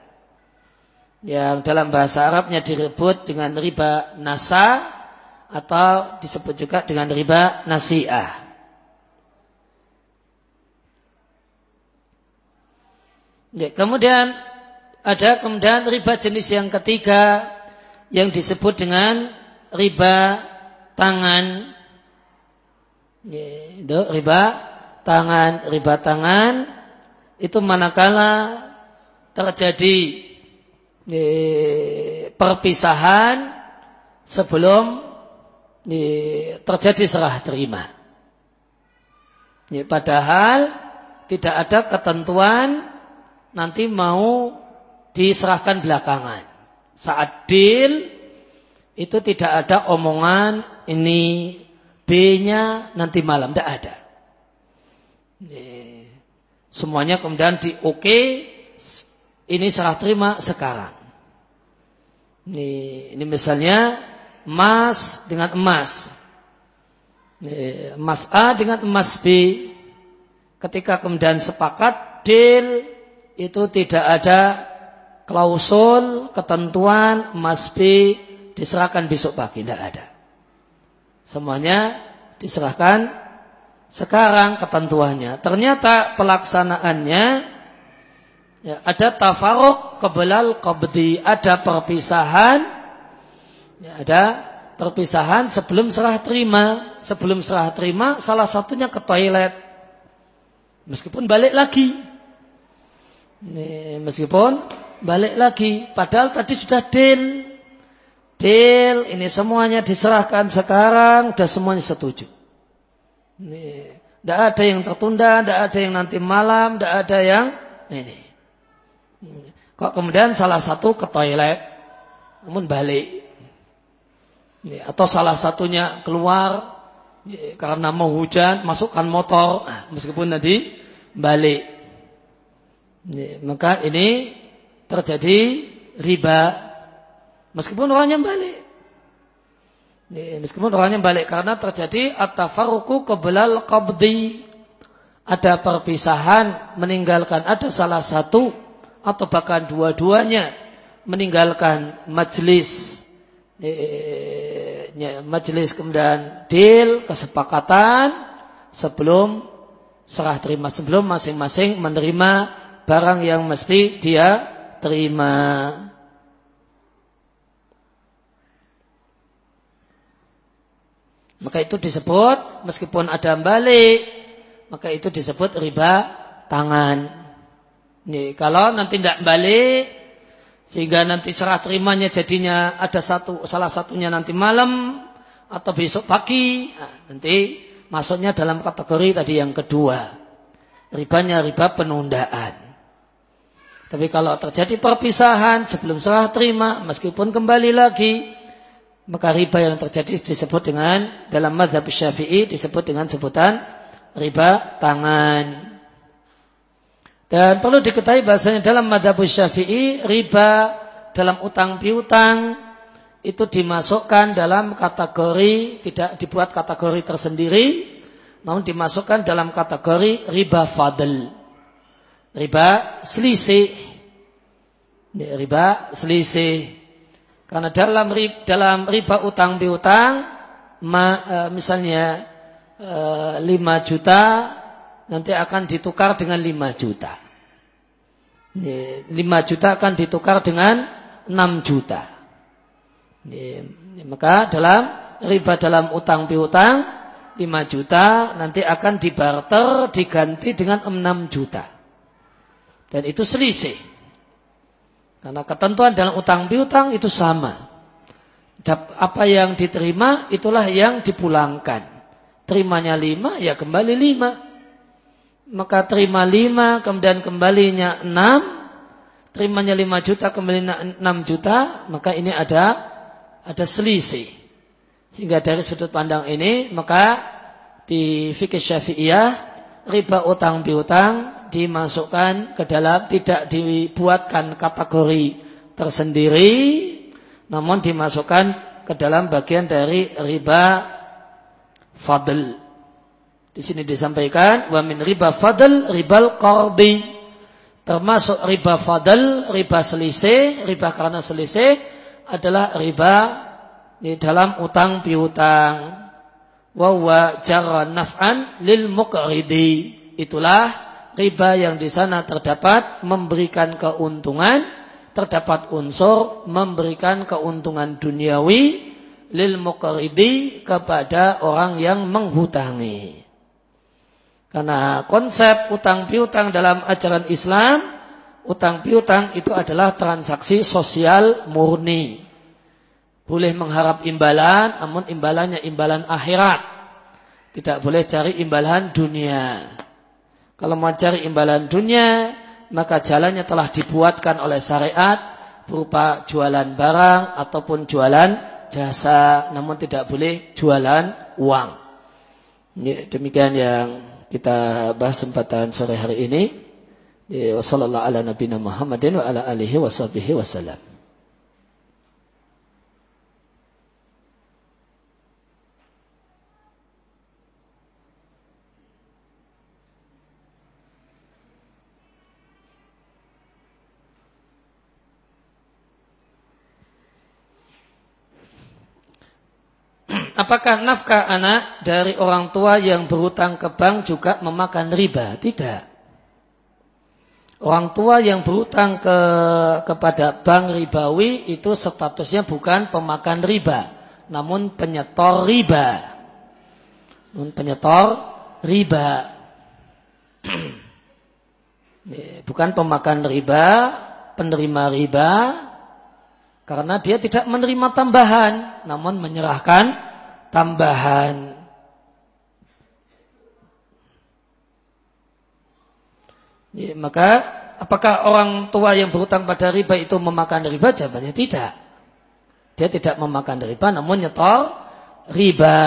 Yang dalam bahasa Arabnya direbut dengan riba nasa atau disebut juga dengan riba nasiah. Ya, kemudian ada kemudian riba jenis yang ketiga yang disebut dengan riba tangan. Ya, itu riba tangan, riba tangan itu manakala terjadi ya, perpisahan sebelum ya, terjadi serah terima. Ya, padahal tidak ada ketentuan nanti mau diserahkan belakangan. Saat deal itu tidak ada omongan ini B-nya nanti malam, tidak ada. Semuanya kemudian di oke, ini serah terima sekarang. Ini, ini misalnya emas dengan emas. Emas A dengan emas B. Ketika kemudian sepakat, deal itu tidak ada klausul, ketentuan, emas B diserahkan besok pagi. Tidak ada. Semuanya diserahkan sekarang ketentuannya. Ternyata pelaksanaannya ya, ada tafaruk kebelal qabdi. Ada perpisahan. Ya, ada perpisahan sebelum serah terima. Sebelum serah terima salah satunya ke toilet. Meskipun balik lagi. Ini, meskipun balik lagi, padahal tadi sudah deal. Deal, ini semuanya diserahkan sekarang, sudah semuanya setuju. Tidak ada yang tertunda, tidak ada yang nanti malam, tidak ada yang ini. Kok kemudian salah satu ke toilet, namun balik. Atau salah satunya keluar karena mau hujan, masukkan motor, ah, meskipun nanti balik. Maka ini terjadi riba. Meskipun orangnya balik. Meskipun orangnya balik karena terjadi at-tafarruqu qabla qabdi. Ada perpisahan meninggalkan ada salah satu atau bahkan dua-duanya meninggalkan majlis. Majlis kemudian deal kesepakatan sebelum serah terima sebelum masing-masing menerima barang yang mesti dia terima. Maka itu disebut meskipun ada balik, maka itu disebut riba tangan. Nih, kalau nanti tidak balik, sehingga nanti serah terimanya jadinya ada satu salah satunya nanti malam atau besok pagi, nah, nanti masuknya dalam kategori tadi yang kedua. Ribanya riba penundaan. Tapi kalau terjadi perpisahan sebelum serah terima, meskipun kembali lagi, maka riba yang terjadi disebut dengan dalam madhab syafi'i disebut dengan sebutan riba tangan. Dan perlu diketahui bahasanya dalam madhab syafi'i riba dalam utang piutang itu dimasukkan dalam kategori tidak dibuat kategori tersendiri, namun dimasukkan dalam kategori riba fadl riba selisih. Riba selisih. Karena dalam riba, dalam riba utang piutang, e, misalnya e, 5 juta nanti akan ditukar dengan 5 juta. 5 juta akan ditukar dengan 6 juta. Maka dalam riba dalam utang piutang 5 juta nanti akan dibarter diganti dengan 6 juta. Dan itu selisih. Karena ketentuan dalam utang piutang itu sama. Apa yang diterima itulah yang dipulangkan. Terimanya lima, ya kembali lima. Maka terima lima, kemudian kembalinya enam. Terimanya lima juta, kembali enam juta. Maka ini ada ada selisih. Sehingga dari sudut pandang ini, maka di fikih syafi'iyah, riba utang piutang dimasukkan ke dalam tidak dibuatkan kategori tersendiri namun dimasukkan ke dalam bagian dari riba fadl. Di sini disampaikan wa min riba fadl ribal qardi. Termasuk riba fadl, riba selisih, riba karena selisih adalah riba di dalam utang piutang. Wa wa jarra naf'an lil muqridi. Itulah riba yang di sana terdapat memberikan keuntungan, terdapat unsur memberikan keuntungan duniawi lil muqridi kepada orang yang menghutangi. Karena konsep utang piutang dalam ajaran Islam, utang piutang itu adalah transaksi sosial murni. Boleh mengharap imbalan, namun imbalannya imbalan akhirat. Tidak boleh cari imbalan dunia. Kalau mau cari imbalan dunia, maka jalannya telah dibuatkan oleh syariat berupa jualan barang ataupun jualan jasa, namun tidak boleh jualan uang. Demikian yang kita bahas kesempatan sore hari ini. Wassalamualaikum ala nabiyina Muhammadin wa ala alihi wa wasallam. Apakah nafkah anak dari orang tua yang berutang ke bank juga memakan riba? Tidak. Orang tua yang berutang ke kepada bank ribawi itu statusnya bukan pemakan riba, namun penyetor riba. Namun penyetor riba. [CLEARS THROAT] bukan pemakan riba, penerima riba, karena dia tidak menerima tambahan, namun menyerahkan tambahan. Ya, maka apakah orang tua yang berhutang pada riba itu memakan riba? Jawabannya tidak. Dia tidak memakan riba namun nyetor riba.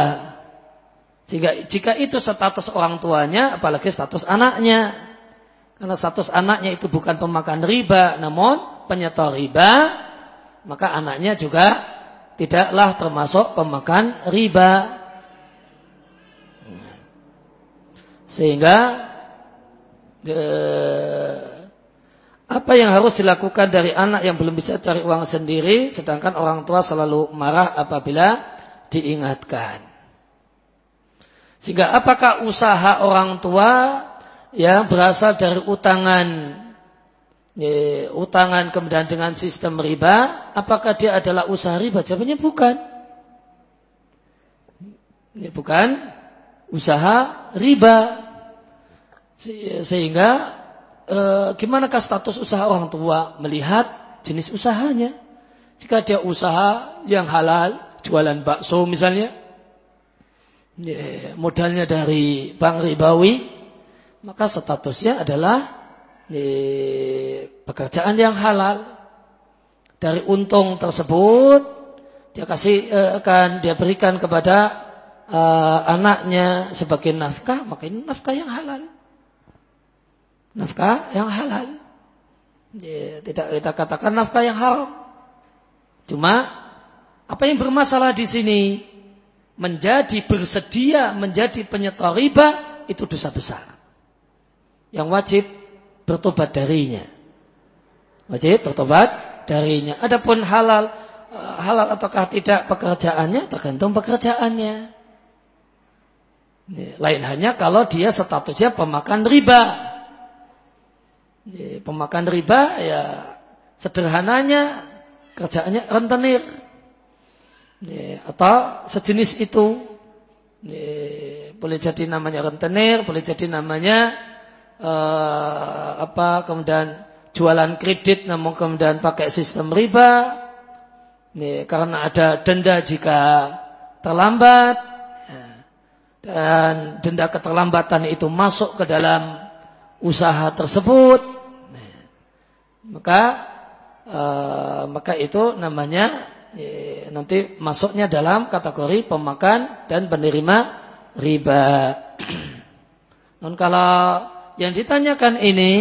Jika, jika itu status orang tuanya, apalagi status anaknya. Karena status anaknya itu bukan pemakan riba, namun penyetor riba, maka anaknya juga tidaklah termasuk pemakan riba. Sehingga eh, apa yang harus dilakukan dari anak yang belum bisa cari uang sendiri, sedangkan orang tua selalu marah apabila diingatkan. Sehingga apakah usaha orang tua yang berasal dari utangan utangan kemudian dengan sistem riba, apakah dia adalah usaha riba? Jawabannya bukan. Ini bukan usaha riba. Sehingga e, gimanakah status usaha orang tua melihat jenis usahanya? Jika dia usaha yang halal, jualan bakso misalnya, ya, modalnya dari bank ribawi, maka statusnya adalah pekerjaan yang halal. Dari untung tersebut dia kasih eh, akan dia berikan kepada uh, anaknya sebagai nafkah maka ini nafkah yang halal. Nafkah yang halal. Ya, tidak kita katakan nafkah yang haram. Cuma apa yang bermasalah di sini? Menjadi bersedia menjadi penyetor riba itu dosa besar. Yang wajib bertobat darinya. Wajib bertobat darinya. Adapun halal eh, halal ataukah tidak pekerjaannya tergantung pekerjaannya. Lain hanya kalau dia statusnya pemakan riba. Pemakan riba ya sederhananya kerjaannya rentenir atau sejenis itu boleh jadi namanya rentenir, boleh jadi namanya uh, apa kemudian jualan kredit namun kemudian pakai sistem riba. Ini, karena ada denda jika terlambat. Dan denda keterlambatan itu masuk ke dalam usaha tersebut. Maka uh, maka itu namanya ya, nanti masuknya dalam kategori pemakan dan penerima riba. [CLEARS THROAT] Non kalau yang ditanyakan ini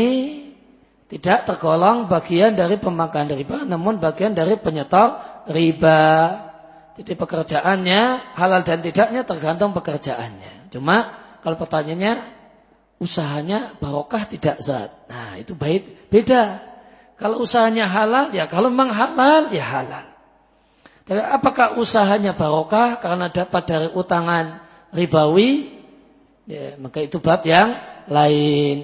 tidak tergolong bagian dari pemakan riba, namun bagian dari penyetor riba. Jadi pekerjaannya halal dan tidaknya tergantung pekerjaannya. Cuma kalau pertanyaannya usahanya barokah tidak zat. Nah itu baik beda. Kalau usahanya halal ya kalau memang halal ya halal. Tapi apakah usahanya barokah karena dapat dari utangan ribawi? Ya, maka itu bab yang lain.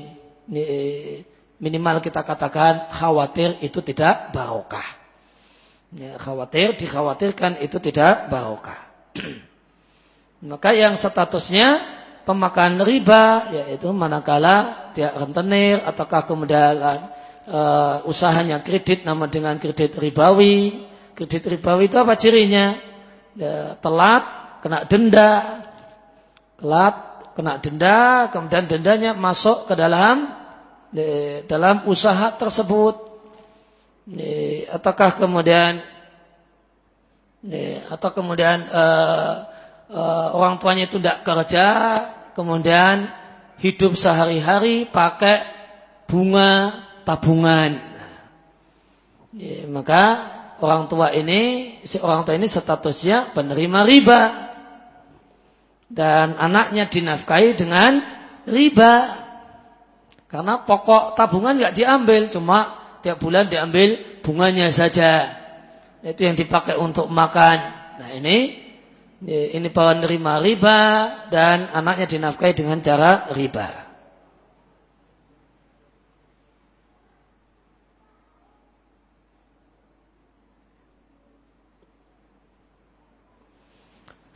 Minimal kita katakan khawatir itu tidak barokah. Ya, khawatir, dikhawatirkan itu tidak barokah. [CLEARS THROAT] Maka yang statusnya pemakan riba, yaitu manakala dia rentenir ataukah kemudian uh, usahanya kredit nama dengan kredit ribawi. Kredit ribawi itu apa cirinya? Ya, telat, kena denda, telat, kena denda, kemudian dendanya masuk ke dalam dalam usaha tersebut ataukah kemudian atau kemudian uh, uh, orang tuanya itu tidak kerja, kemudian hidup sehari-hari pakai bunga tabungan. Maka orang tua ini, si orang tua ini statusnya penerima riba. Dan anaknya dinafkahi dengan riba. Karena pokok tabungan nggak diambil, cuma tiap bulan diambil bunganya saja. Itu yang dipakai untuk makan. Nah ini ini penerima riba dan anaknya dinafkahi dengan cara riba.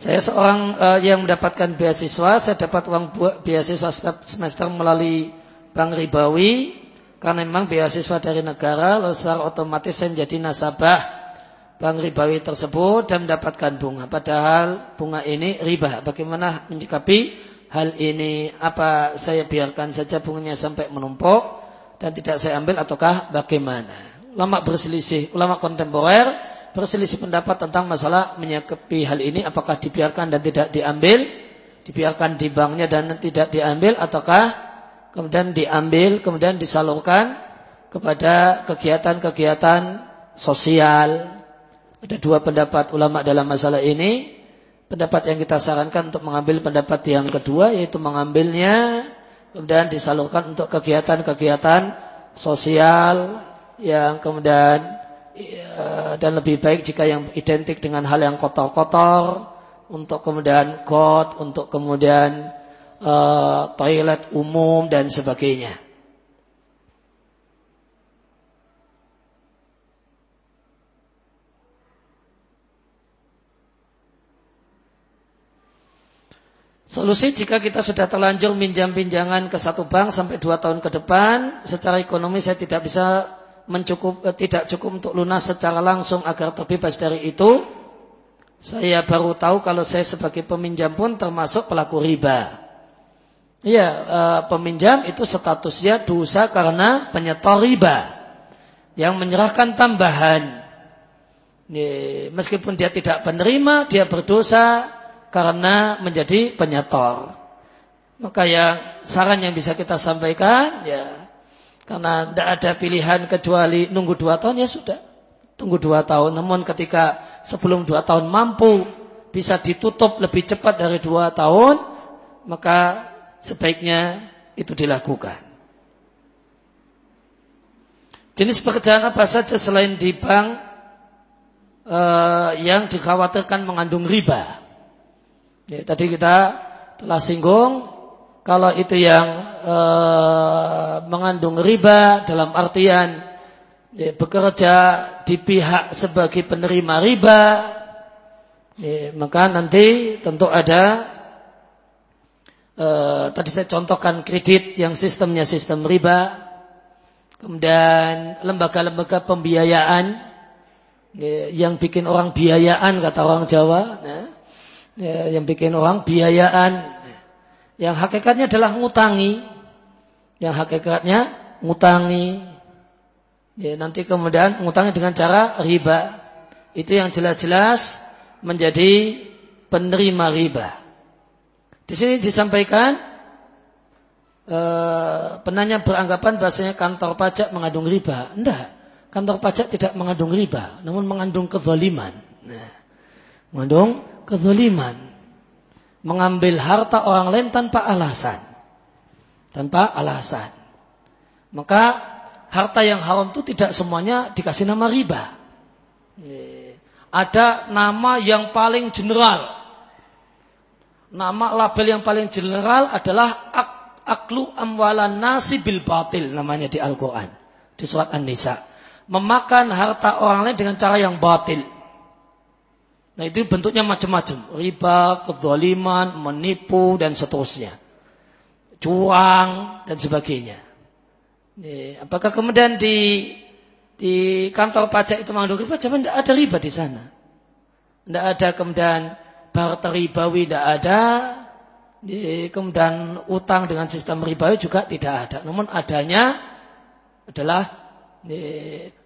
Saya seorang uh, yang mendapatkan beasiswa, saya dapat uang beasiswa setiap semester melalui bank ribawi karena memang beasiswa dari negara, lalu secara otomatis saya menjadi nasabah bank ribawi tersebut dan mendapatkan bunga. Padahal bunga ini riba. Bagaimana menyikapi hal ini? Apa saya biarkan saja bunganya sampai menumpuk dan tidak saya ambil ataukah bagaimana? Ulama berselisih, ulama kontemporer berselisih pendapat tentang masalah menyikapi hal ini. Apakah dibiarkan dan tidak diambil? Dibiarkan di banknya dan tidak diambil ataukah kemudian diambil, kemudian disalurkan kepada kegiatan-kegiatan sosial. Ada dua pendapat ulama dalam masalah ini. Pendapat yang kita sarankan untuk mengambil pendapat yang kedua yaitu mengambilnya kemudian disalurkan untuk kegiatan-kegiatan sosial yang kemudian dan lebih baik jika yang identik dengan hal yang kotor-kotor untuk kemudian got, untuk kemudian uh, toilet umum dan sebagainya. Solusi jika kita sudah terlanjur minjam pinjangan ke satu bank sampai dua tahun ke depan, secara ekonomi saya tidak bisa mencukup, eh, tidak cukup untuk lunas secara langsung agar terbebas dari itu. Saya baru tahu kalau saya sebagai peminjam pun termasuk pelaku riba. Iya, e, peminjam itu statusnya dosa karena penyetor riba yang menyerahkan tambahan. Meskipun dia tidak penerima, dia berdosa karena menjadi penyetor. Maka yang saran yang bisa kita sampaikan, ya karena tidak ada pilihan kecuali nunggu dua tahun ya sudah, tunggu dua tahun. Namun ketika sebelum dua tahun mampu bisa ditutup lebih cepat dari dua tahun, maka sebaiknya itu dilakukan. Jenis pekerjaan apa saja selain di bank uh, yang dikhawatirkan mengandung riba? Ya, tadi kita telah singgung kalau itu yang uh, mengandung riba dalam artian ya, bekerja di pihak sebagai penerima riba, ya, maka nanti tentu ada Eh, tadi saya contohkan kredit yang sistemnya sistem riba, kemudian lembaga-lembaga pembiayaan ya, yang bikin orang biayaan kata orang Jawa, ya, ya, yang bikin orang biayaan, yang hakikatnya adalah ngutangi, yang hakikatnya ngutangi, ya, nanti kemudian ngutangi dengan cara riba, itu yang jelas-jelas menjadi penerima riba. Di sini disampaikan e, penanya beranggapan bahasanya kantor pajak mengandung riba. Enggak. kantor pajak tidak mengandung riba, namun mengandung kezaliman. Nah, mengandung kezaliman. Mengambil harta orang lain tanpa alasan. Tanpa alasan. Maka harta yang haram itu tidak semuanya dikasih nama riba. Ada nama yang paling general. Nama label yang paling general adalah ak aklu amwalan nasi bil batil namanya di Al-Quran. Di surat An-Nisa memakan harta orang lain dengan cara yang batil. Nah itu bentuknya macam-macam. Riba, kezaliman, menipu, dan seterusnya. Curang, dan sebagainya. apakah kemudian di di kantor pajak itu mengandung riba? Jangan tidak ada riba di sana. Tidak ada kemudian barter ribawi, tidak ada. kemudian utang dengan sistem ribawi juga tidak ada. Namun adanya adalah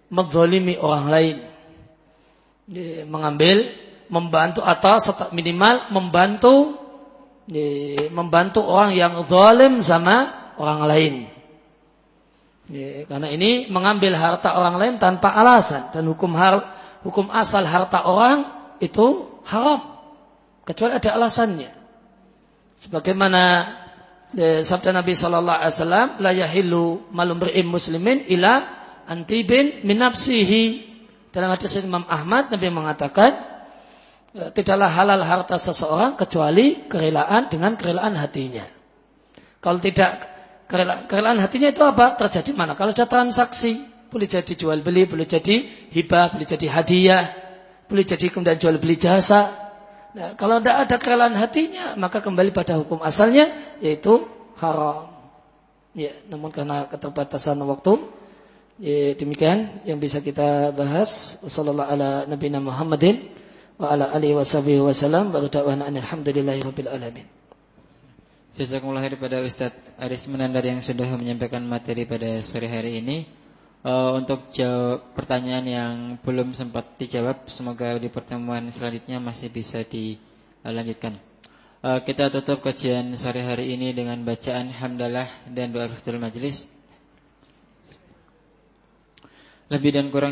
menzalimi orang lain. Mengambil, membantu atau minimal membantu membantu orang yang zalim sama orang lain. Karena ini mengambil harta orang lain tanpa alasan dan hukum har, hukum asal harta orang itu haram kecuali ada alasannya. Sebagaimana sabda Nabi Shallallahu Alaihi Wasallam, la yahilu malum muslimin ila antibin minapsihi. Dalam hadis Imam Ahmad Nabi mengatakan tidaklah halal harta seseorang kecuali kerelaan dengan kerelaan hatinya. Kalau tidak kerelaan, kerelaan hatinya itu apa? Terjadi mana? Kalau ada transaksi, boleh jadi jual beli, boleh jadi hibah, boleh jadi hadiah, boleh jadi kemudian jual beli jasa. Nah, kalau tidak ada kerelaan hatinya, maka kembali pada hukum asalnya yaitu haram. Ya, namun karena keterbatasan waktu, Ya, demikian yang bisa kita bahas. Ala nabiyina Muhammadin wa ala alihi washabihi wasallam wa da'wana alhamdulillahi rabbil alamin. Jazakumullah khair pada Ustaz Aris Menandar yang sudah menyampaikan materi pada sore hari ini. Uh, untuk jawab pertanyaan yang belum sempat dijawab, semoga di pertemuan selanjutnya masih bisa dilanjutkan. Uh, kita tutup kajian sore hari ini dengan bacaan hamdalah dan doa Rasul Majlis. Lebih dan kurang